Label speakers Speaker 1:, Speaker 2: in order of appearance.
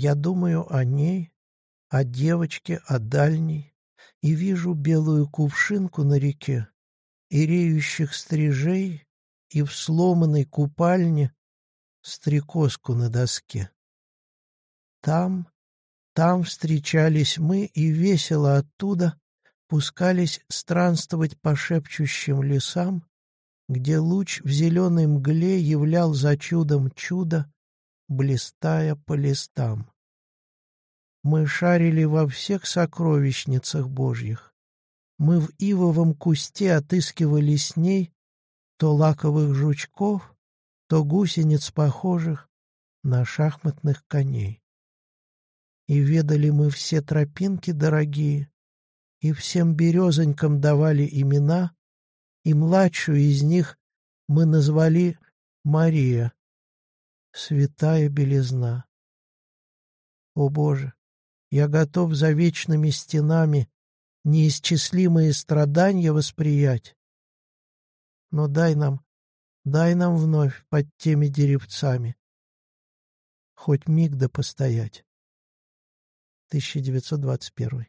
Speaker 1: Я думаю о ней, о девочке, о дальней, и вижу белую кувшинку на реке, и реющих стрижей, и в сломанной купальне стрекозку на доске. Там, там встречались мы, и весело оттуда пускались странствовать по шепчущим лесам, где луч в зеленой мгле являл за чудом чудо, блистая по листам. Мы шарили во всех сокровищницах Божьих. Мы в ивовом кусте отыскивали с ней то лаковых жучков, то гусениц, похожих на шахматных коней. И ведали мы все тропинки дорогие, и всем березонькам давали имена, и младшую из них мы назвали Мария, святая белизна. О Боже, я готов за вечными стенами неисчислимые страдания восприять. Но дай нам, дай нам вновь под теми деревцами хоть миг да постоять. 1921